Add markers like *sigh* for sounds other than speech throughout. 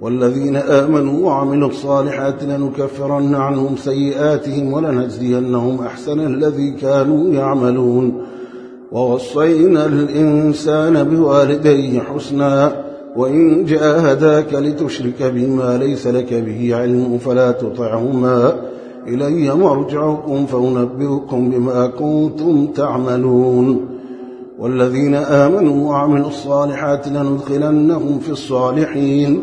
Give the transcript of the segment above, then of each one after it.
والذين آمنوا وعملوا الصالحات لنكفرن عنهم سيئاتهم ولنجزينهم أحسن الذي كانوا يعملون. ووصينا الإنسان بوالديه حسنا وإن جاهداك لتشرك بما ليس لك به علم فلا تطعهما. إلي مرجعكم فأنبئكم بما كنتم تعملون. والذين آمنوا وعملوا الصالحات لندخلنهم في الصالحين.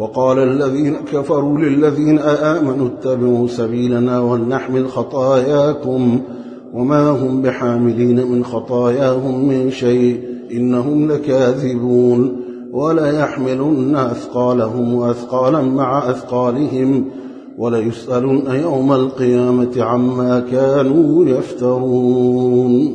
وقال الذين كفروا للذين آمنوا اتبعوا سبيلنا ولنحمل خطاياكم وما هم بحاملين من خطاياهم من شيء إنهم لكاذبون ولا يحملن أثقالهم وأثقالا مع أثقالهم وليسألن يوم القيامة عما كانوا يفترون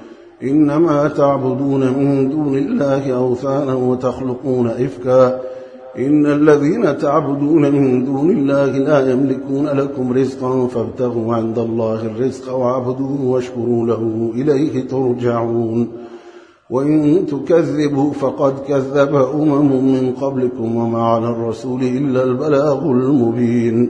إنما تعبدون من دون الله أوثانا وتخلقون إفكا. إن الذين تعبدون من دون الله لا يملكون لكم رزقا فابتغوا عند الله الرزق واعبدوه واشكروا له إليه ترجعون. وإن تكذبوا فقد كذب أمم من قبلكم وما على الرسول إلا البلاغ المبين.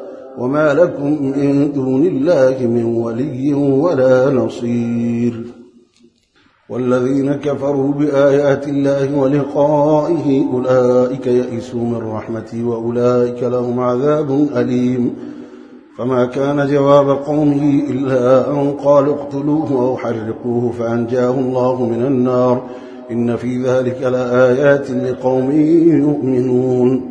وما لكم من دون الله من ولي ولا نصير. والذين كفروا بآيات الله ولقائه أولئك يئسوا من رحمتي وأولئك لهم عذاب أليم. فما كان جواب قومه إلا أن قالوا اقتلوه أو حرقوه فأنجاه الله من النار. إن في ذلك لآيات لقوم يؤمنون.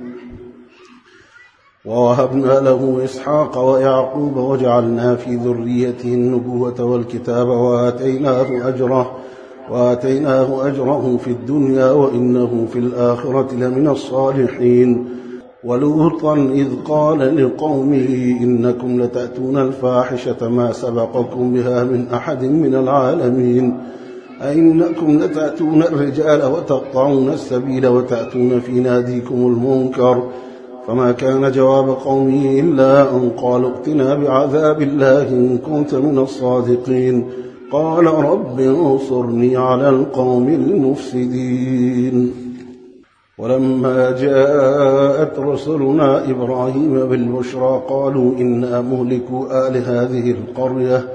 ووهبنا له إسحاق ويعقوب وجعلنا في ذريته النبوة والكتاب وآتيناه أجره وآتيناه أجره في الدنيا وإنه في الآخرة لمن الصالحين. ولوطا إذ قال لقومه إنكم لتأتون الفاحشة ما سبقكم بها من أحد من العالمين. أئنكم لتأتون الرجال وتقطعون السبيل وتأتون في ناديكم المنكر. فما كان جواب قومه إلا أن قالوا ائتنا بعذاب الله إن كنت من الصادقين. قال رب انصرني على القوم المفسدين. ولما جاءت رسلنا إبراهيم بالبشرى قالوا إنا مهلكوا آل هذه القرية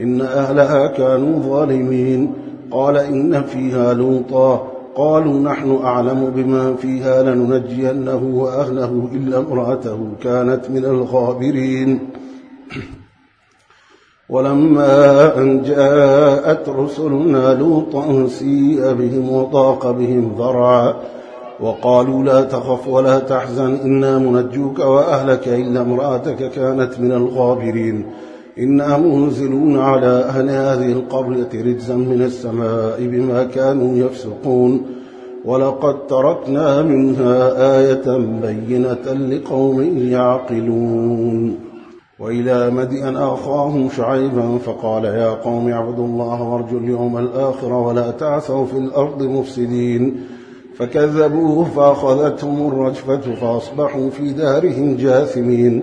إن أهلها كانوا ظالمين. قال إن فيها لوطا قالوا نحن أعلم بما فيها لننجينه وأهله إلا امرأته كانت من الغابرين. ولما أن جاءت رسلنا لوطا سيء بهم وضاق بهم ذرعا وقالوا لا تخف ولا تحزن إنا منجوك وأهلك إلا امرأتك كانت من الغابرين. إنا منزلون على أهل هذه القرية رجزا من السماء بما كانوا يفسقون. ولقد تركنا منها آية بينة لقوم يعقلون. وإلى مدين أخاهم شعيبا فقال يا قوم اعبدوا الله وارجوا اليوم الآخر ولا تعثوا في الأرض مفسدين. فكذبوه فأخذتهم الرجفة فأصبحوا في دارهم جاثمين.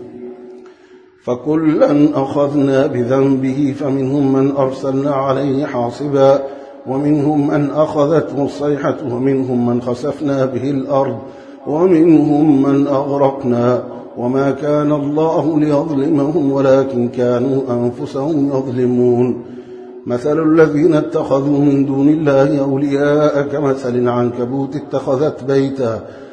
فكلا أخذنا بذنبه فمنهم من أرسلنا عليه حاصبا ومنهم من أخذته الصيحة ومنهم من خسفنا به الأرض ومنهم من أغرقنا. وما كان الله ليظلمهم ولكن كانوا أنفسهم يظلمون. مثل الذين اتخذوا من دون الله أولياء كمثل العنكبوت اتخذت بيتا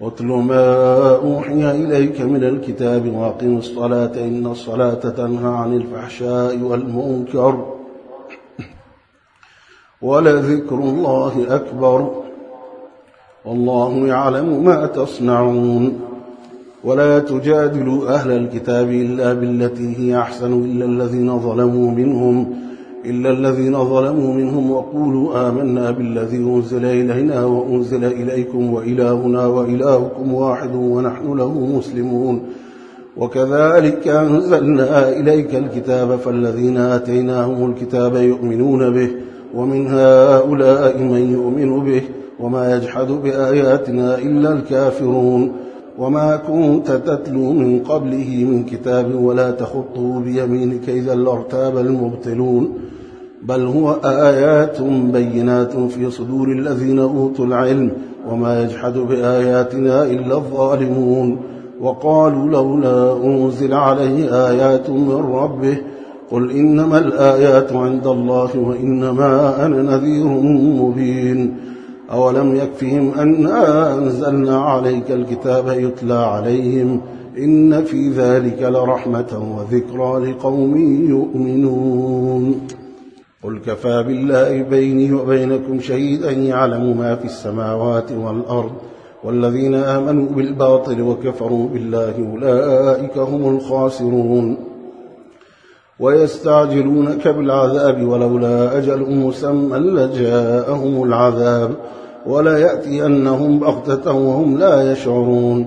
واتل ما أوحي إليك من الكتاب وأقم الصلاة إن الصلاة تنهى عن الفحشاء والمنكر *clears throat* ولذكر الله أكبر والله يعلم ما تصنعون ولا تجادلوا أهل الكتاب إلا بالتي هي أحسن إلا الذين ظلموا منهم إلا الذين ظلموا منهم وقولوا آمنا بالذي أنزل إلينا وأنزل إليكم وإلهنا وإلهكم واحد ونحن له مسلمون. وكذلك أنزلنا إليك الكتاب فالذين آتيناهم الكتاب يؤمنون به ومن هؤلاء من يؤمن به وما يجحد بآياتنا إلا الكافرون. وما كنت تتلو من قبله من كتاب ولا تخطه بيمينك إذا لارتاب المبطلون بل هو آيات بينات في صدور الذين أوتوا العلم وما يجحد بآياتنا إلا الظالمون وقالوا لولا أنزل عليه آيات من ربه قل إنما الآيات عند الله وإنما أنا نذير مبين أولم يكفهم أنا أنزلنا عليك الكتاب يتلى عليهم إن في ذلك لرحمة وذكرى لقوم يؤمنون قل كفى بالله بيني وبينكم شهيدا يعلم ما في السماوات والأرض والذين آمنوا بالباطل وكفروا بالله أولئك هم الخاسرون ويستعجلونك بالعذاب ولولا أجل مسمى لجاءهم العذاب ولا يأتينهم بغتة وهم لا يشعرون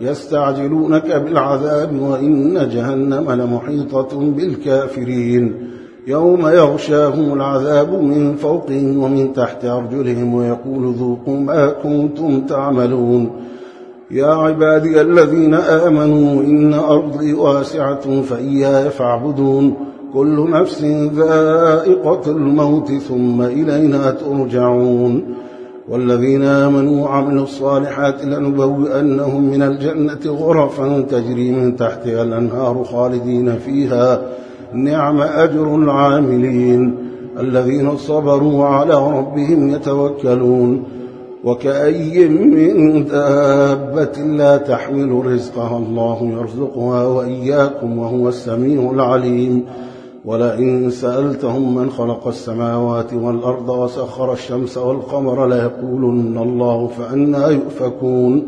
يستعجلونك بالعذاب وإن جهنم لمحيطة بالكافرين يوم يغشاهم العذاب من فوقهم ومن تحت أرجلهم ويقول ذوقوا ما كنتم تعملون. يا عبادي الذين آمنوا إن أرضي واسعة فإياي فاعبدون. كل نفس ذائقة الموت ثم إلينا ترجعون. والذين آمنوا وعملوا الصالحات لنبوئنهم من الجنة غرفا تجري من تحتها الأنهار خالدين فيها. نعم أجر العاملين الذين صبروا على ربهم يتوكلون. وكأي من دابة لا تحمل رزقها الله يرزقها وإياكم وهو السميع العليم. ولئن سألتهم من خلق السماوات والأرض وسخر الشمس والقمر ليقولن الله فأنا يؤفكون.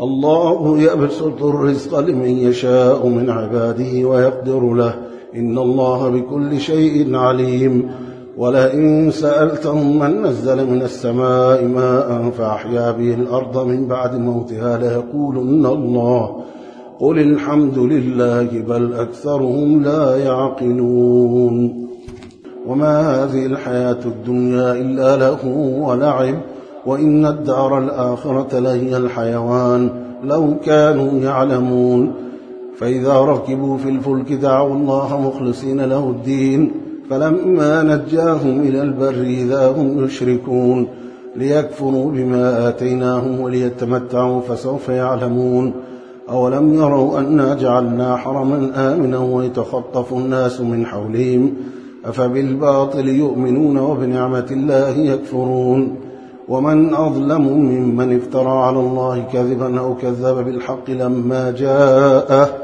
الله يبسط الرزق لمن يشاء من عباده ويقدر له. إن الله بكل شيء عليم. ولئن سألتهم من نزل من السماء ماء فأحيا به الأرض من بعد موتها ليقولن الله. قل الحمد لله بل أكثرهم لا يعقلون. وما هذه الحياة الدنيا إلا له ولعب. وإن الدار الآخرة لهي الحيوان. لو كانوا يعلمون. فإذا ركبوا في الفلك دعوا الله مخلصين له الدين فلما نجاهم إلى البر إذا هم يشركون ليكفروا بما آتيناهم وليتمتعوا فسوف يعلمون. أولم يروا أنا جعلنا حرما آمنا ويتخطف الناس من حولهم أفبالباطل يؤمنون وبنعمة الله يكفرون. ومن أظلم ممن افترى على الله كذبا أو كذب بالحق لما جاءه